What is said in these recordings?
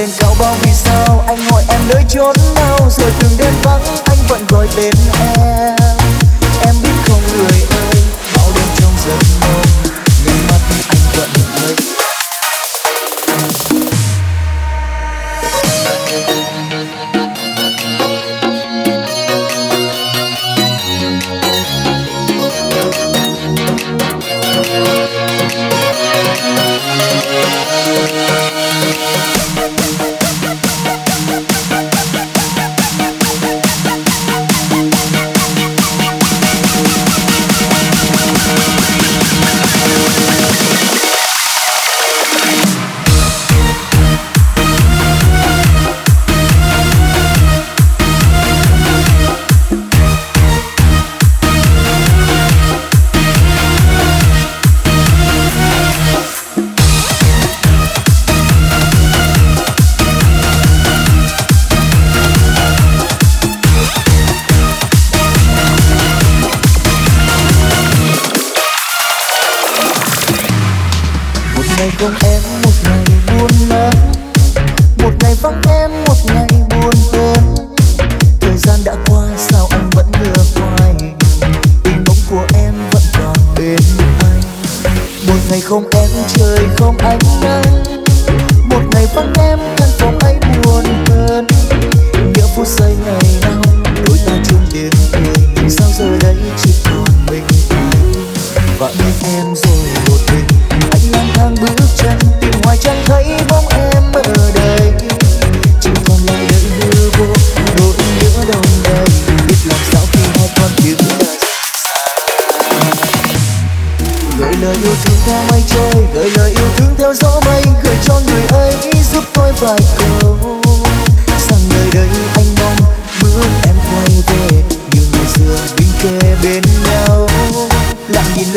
lên cao bao vì sao? Anh hỏi em nơi chốn nào? Rồi từng đêm vắng, anh vẫn gọi tên em. Em biết không người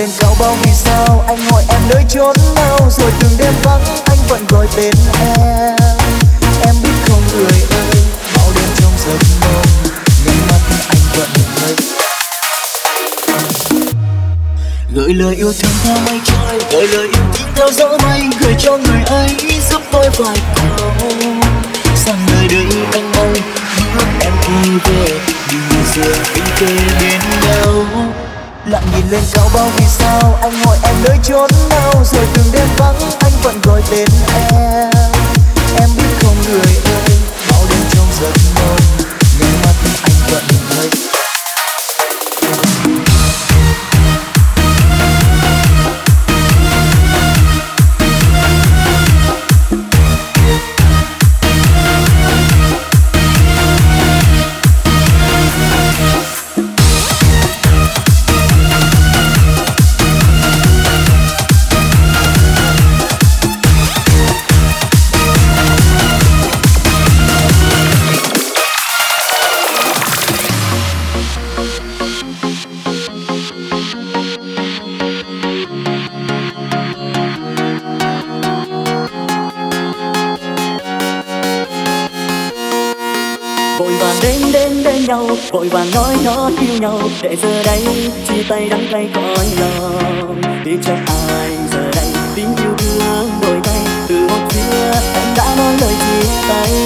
lại cao bao vì sao? Anh hỏi em nơi chốn nào? Rồi từng đêm vắng, anh vẫn gọi tên em. Em biết không người ơi, bao đêm trong giấc mơ nhưng mắt anh vẫn thấy gửi lời yêu thương theo mây trôi, gửi lời yêu thương theo gió mây gửi cho người ấy giúp tôi vài câu. Sang nơi đây anh ơi bước em quay về như giờ anh kề bên nhau lặng nhìn lên cao bao vì sao anh hỏi em nơi chốn nào? Rồi từng đêm vắng, anh vẫn gọi tên em. Em biết không người yêu nhau để giờ đây, chia tay đắng cay cõi lòng. Biết cho ai giờ đây tiếng yêu thương đổi tay. Từ một phía em đã nói lời chia tay.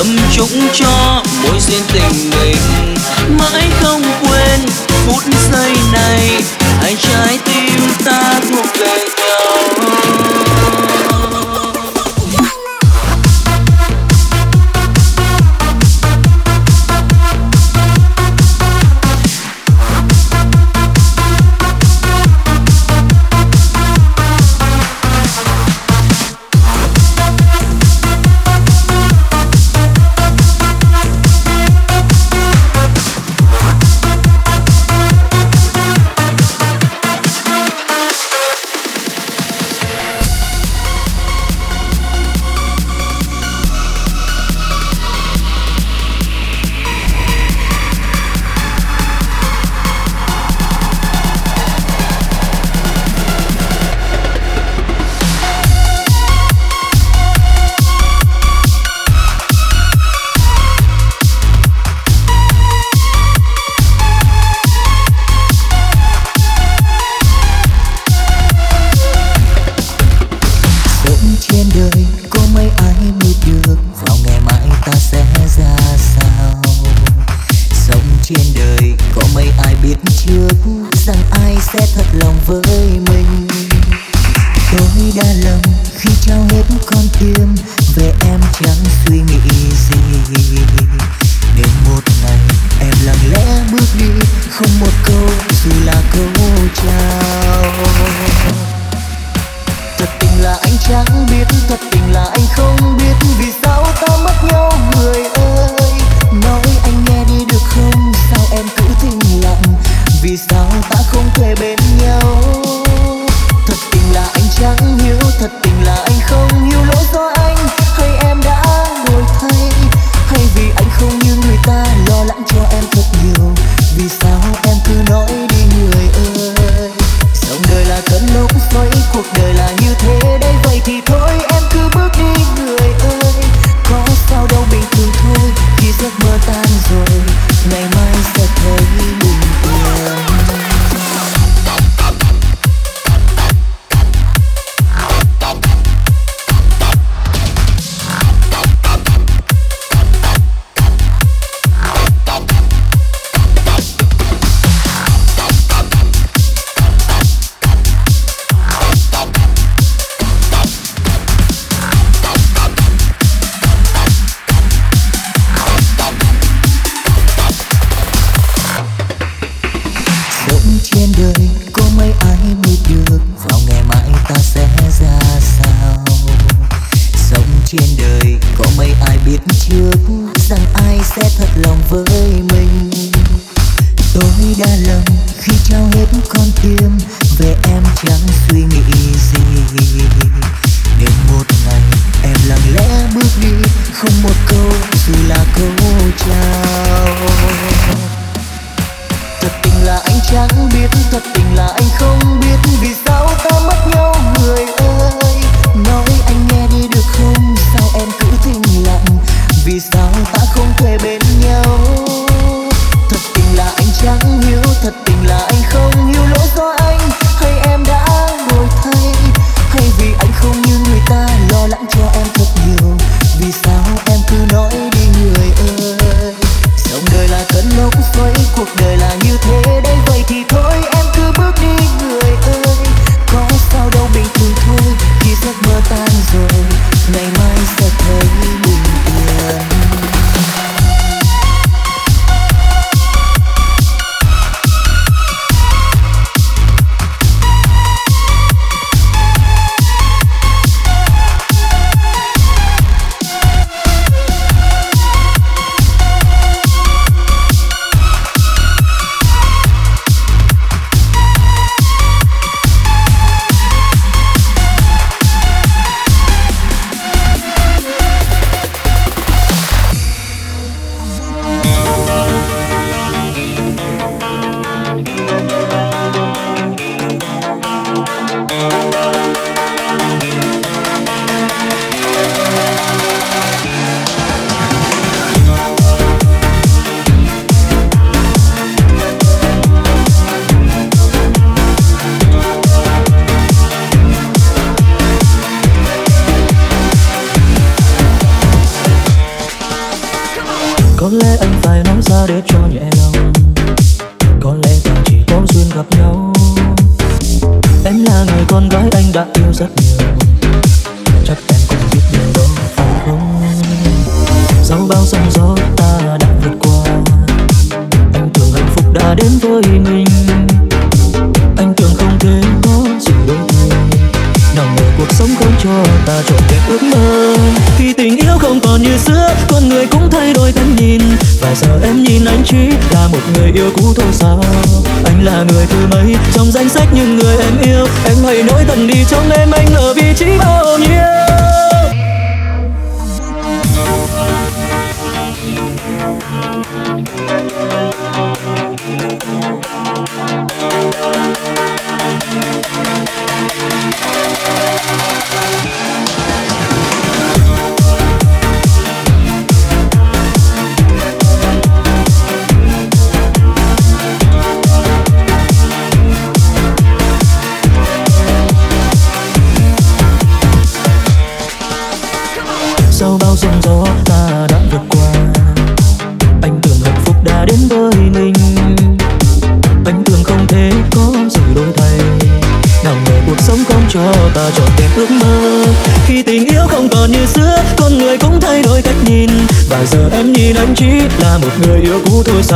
thầm chúc cho mối duyên tình mình. Mãi không quên phút giây này, hai trái tim ta thuộc về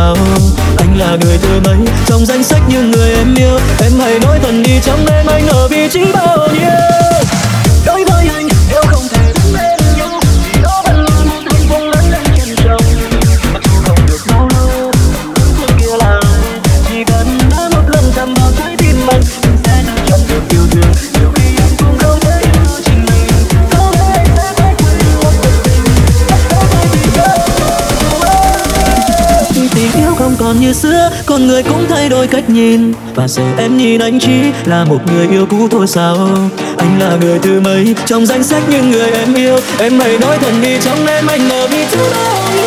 nào anh là người thứ mấy? Trong danh sách những người em yêu em mỗi cách nhìn và giờ em nhìn anh chỉ là một người yêu cũ thôi sao? Anh là người thứ mấy? Trong danh sách những người em yêu, em hãy nói thật đi, trong em anh mờ vì thứ đó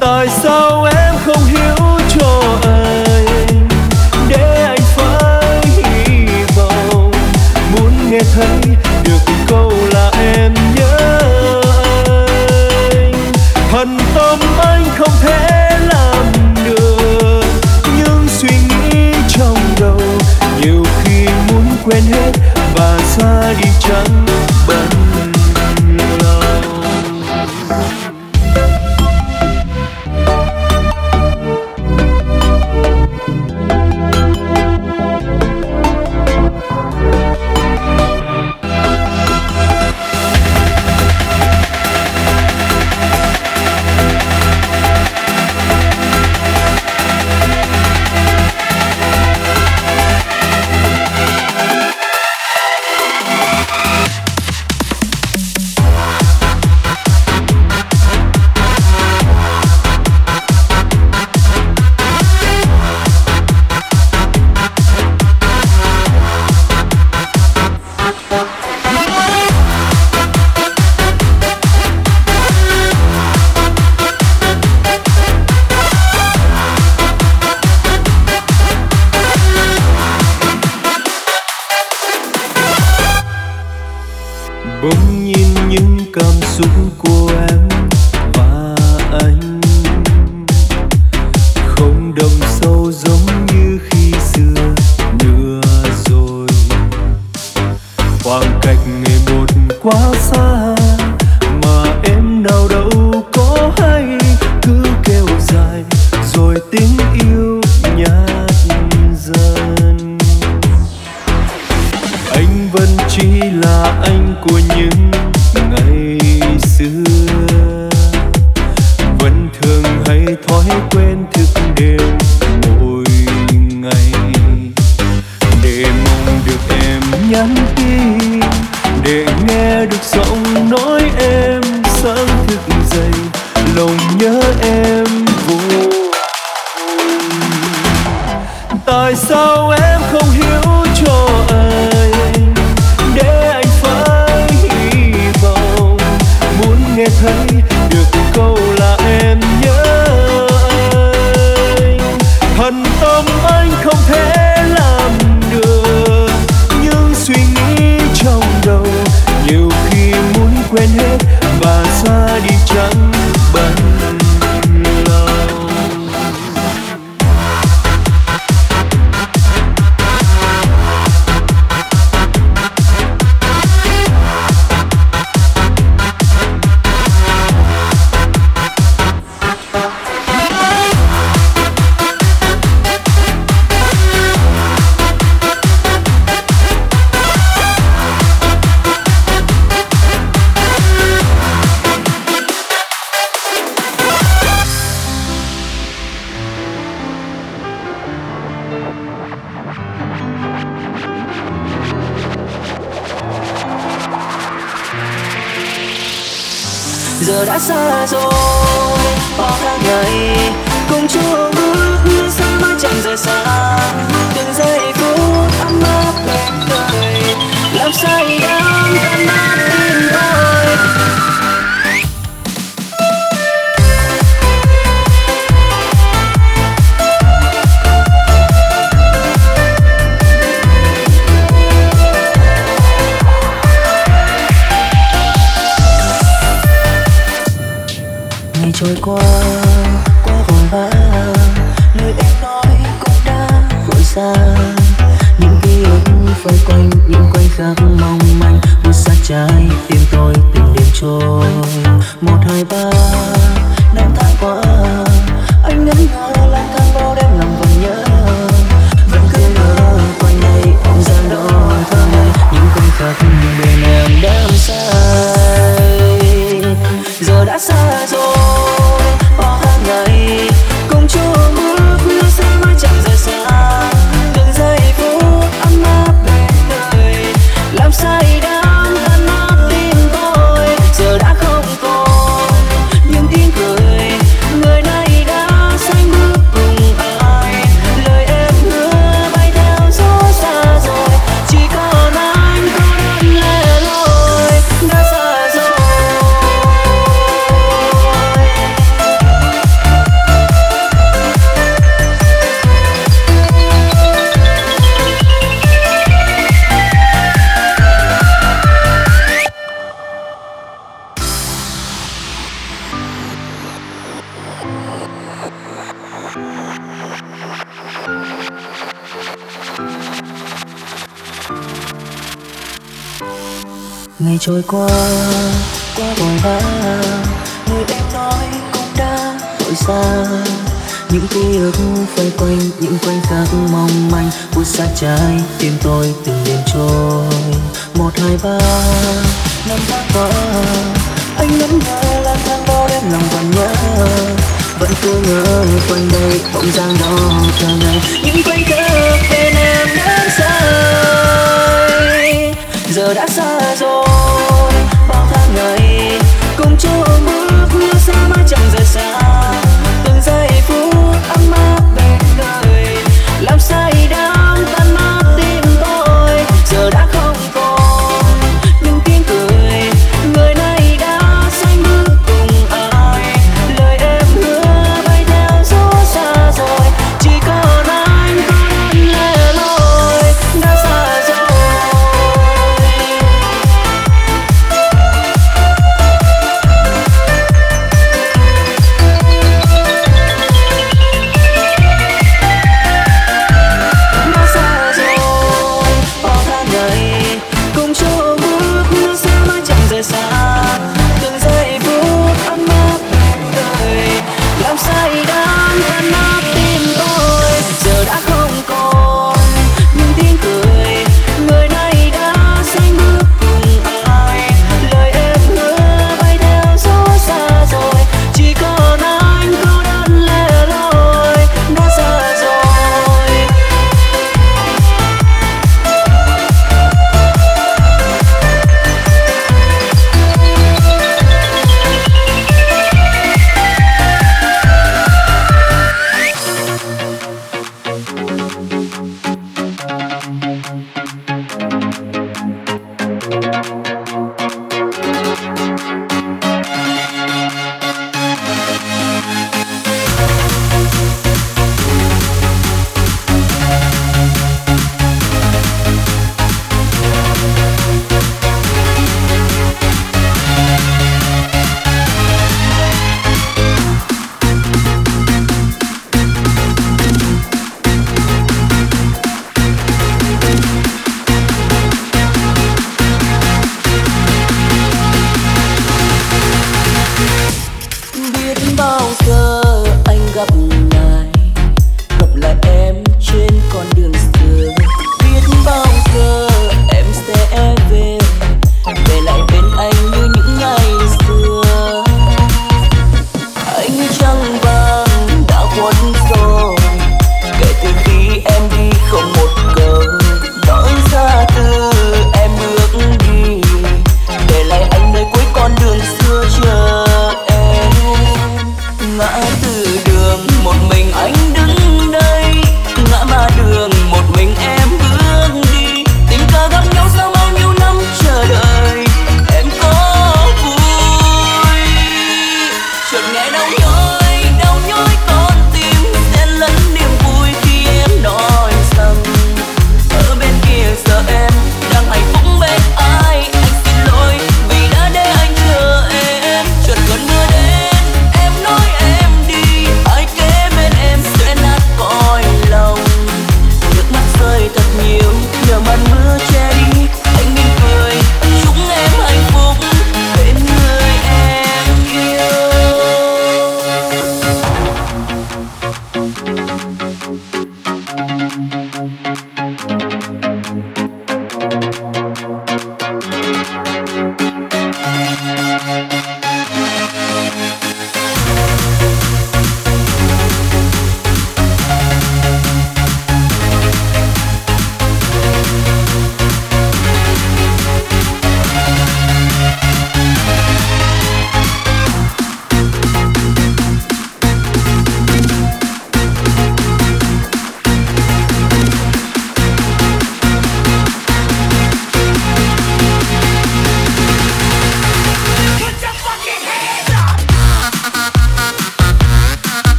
tại sao em không hiểu? nhắn tin để nghe được giọng nói em sáng thức dậy, lòng nhớ em vô tại sao em trôi qua. love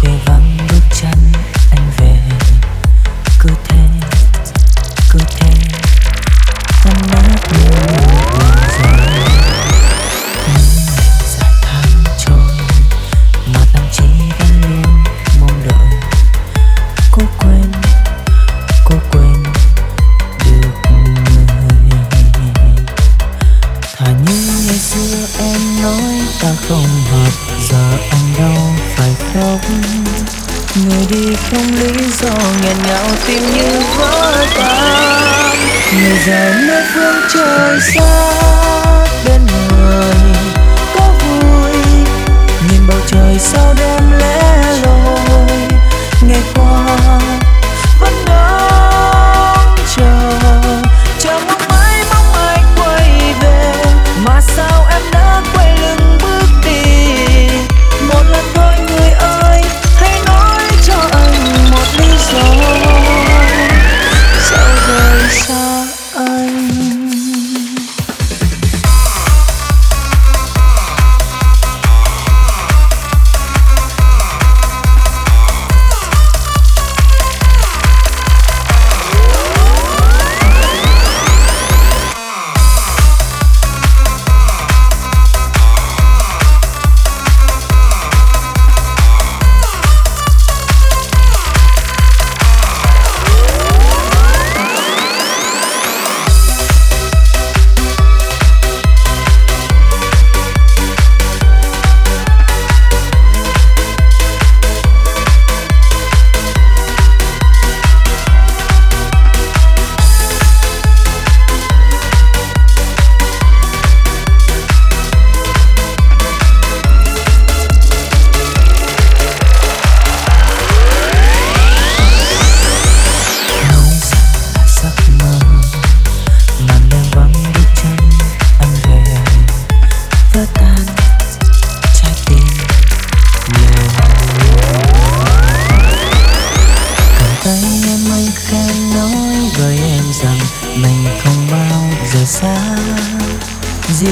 que.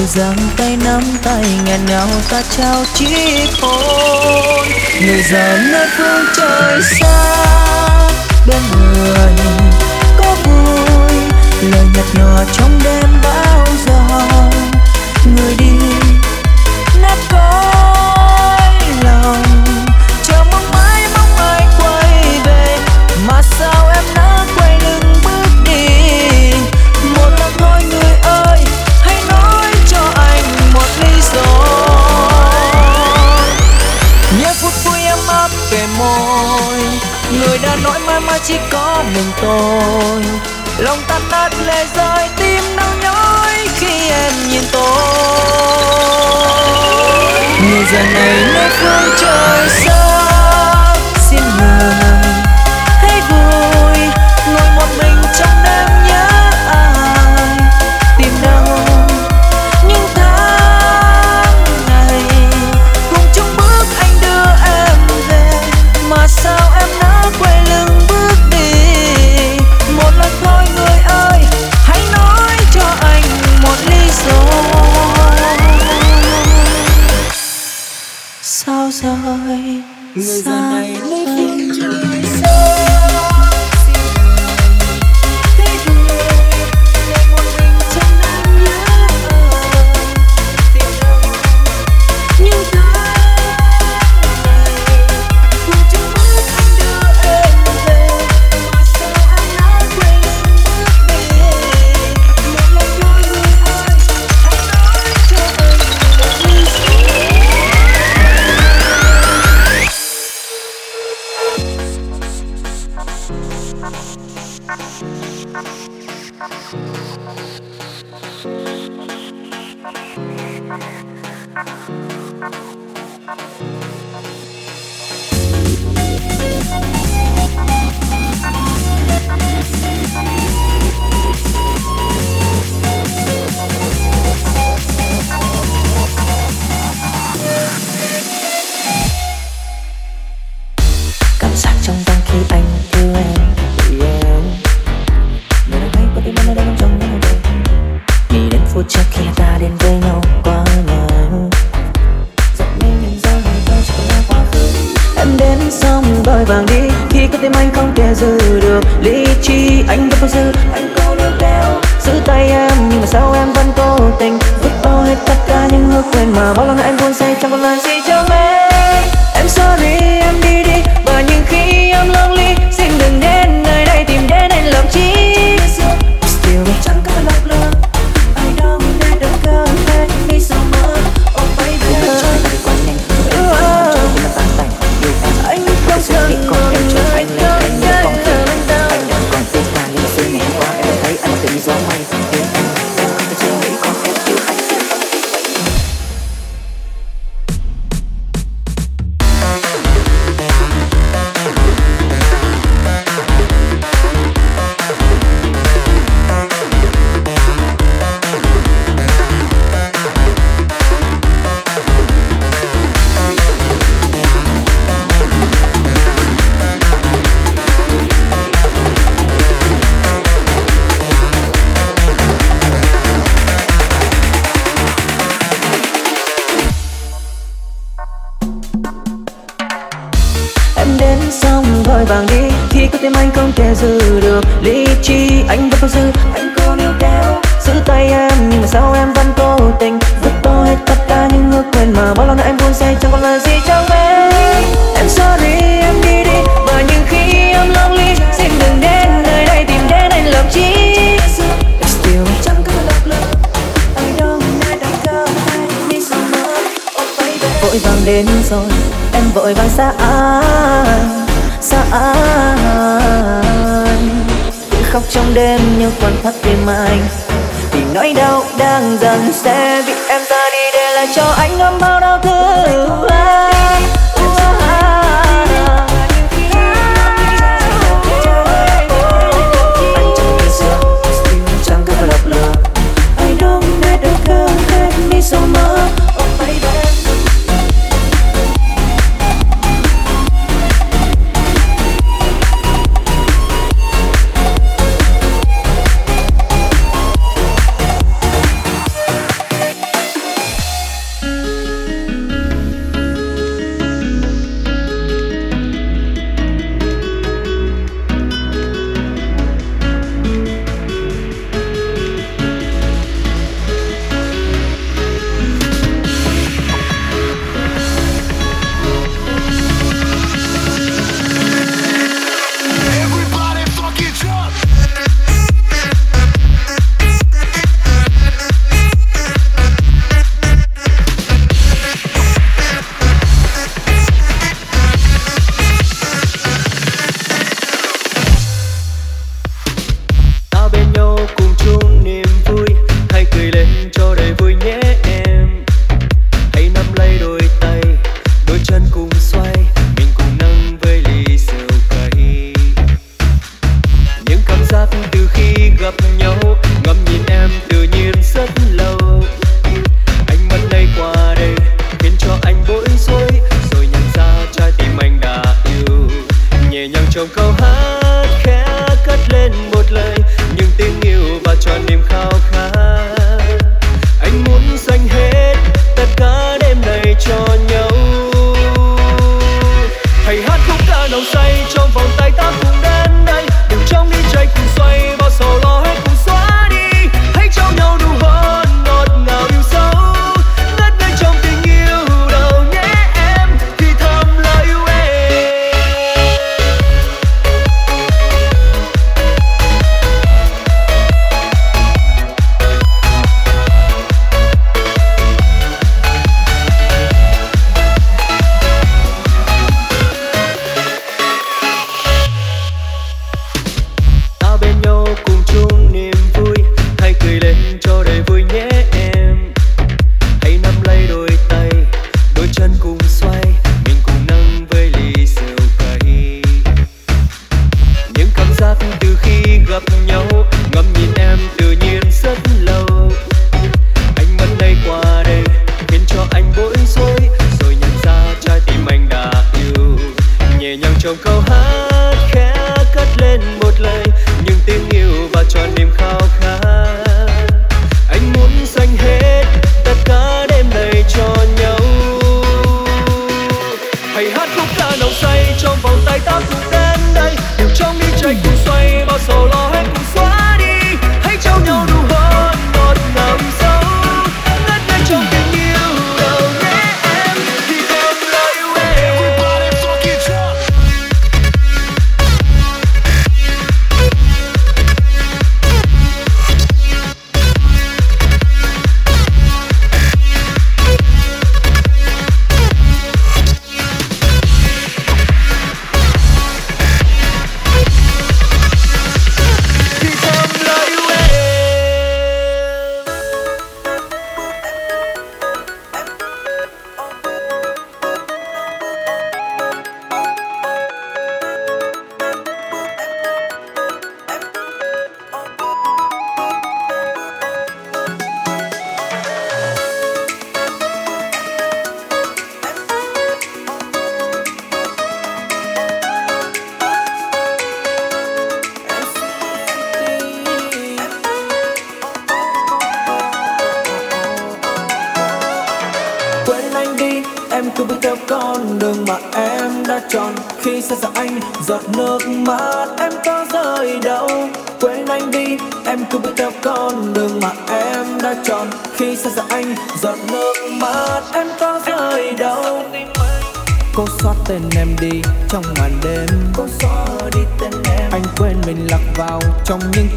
Giang tay nắm tay ngàn nào ta trao chiếc hôn người già nơi phương trời xa, bên người có vui, lời nhạt nhòa trong đêm bay tôi. Lòng tan nát lệ rơi, tim đau nhói khi em nhìn tôi. Người giờ này nơi phương trời xa rồi, em vội vàng xa anh xa anh. Tự khóc trong đêm như còn thắt tim anh, vì nỗi đau đang dần sẽ bị em ta đi để lại cho anh ấm bao đau thương. nước mắt em có rơi đâu. Quên anh đi em cứ bước theo con đường mà em đã chọn. Khi xa xa anh giọt nước mắt em có rơi đâu. Cô xót tên em đi trong màn đêm. Cô xóa đi tên em. Anh quên mình lạc vào trong những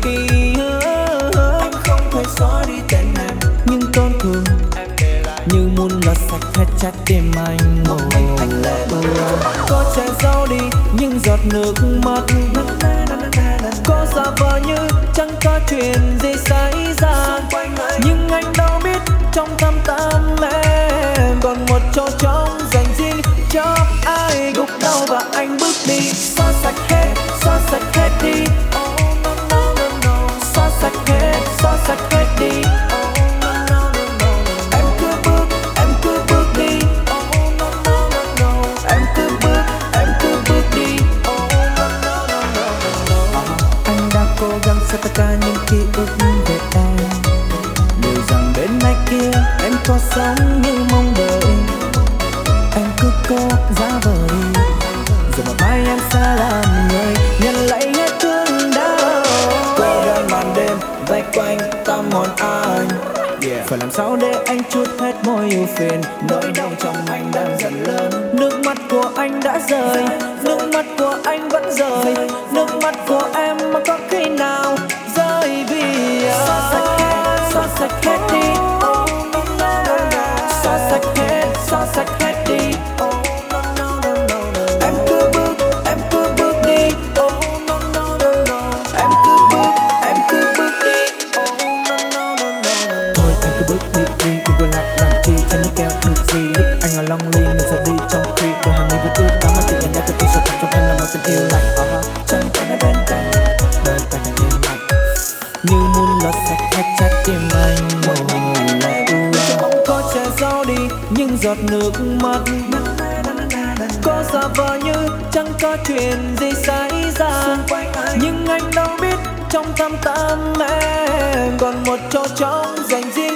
anh đã rời. Nước mắt của anh vẫn rời. Nước mắt của em mà có khi nào rơi vì anh oh, xóa sạch hết xóa sạch hết đi. Xóa sạch hết xóa sạch hết. nước mắt. Có xa vời như chẳng có chuyện gì xảy ra. Nhưng anh đâu biết trong thâm tâm em còn một chỗ trống dành riêng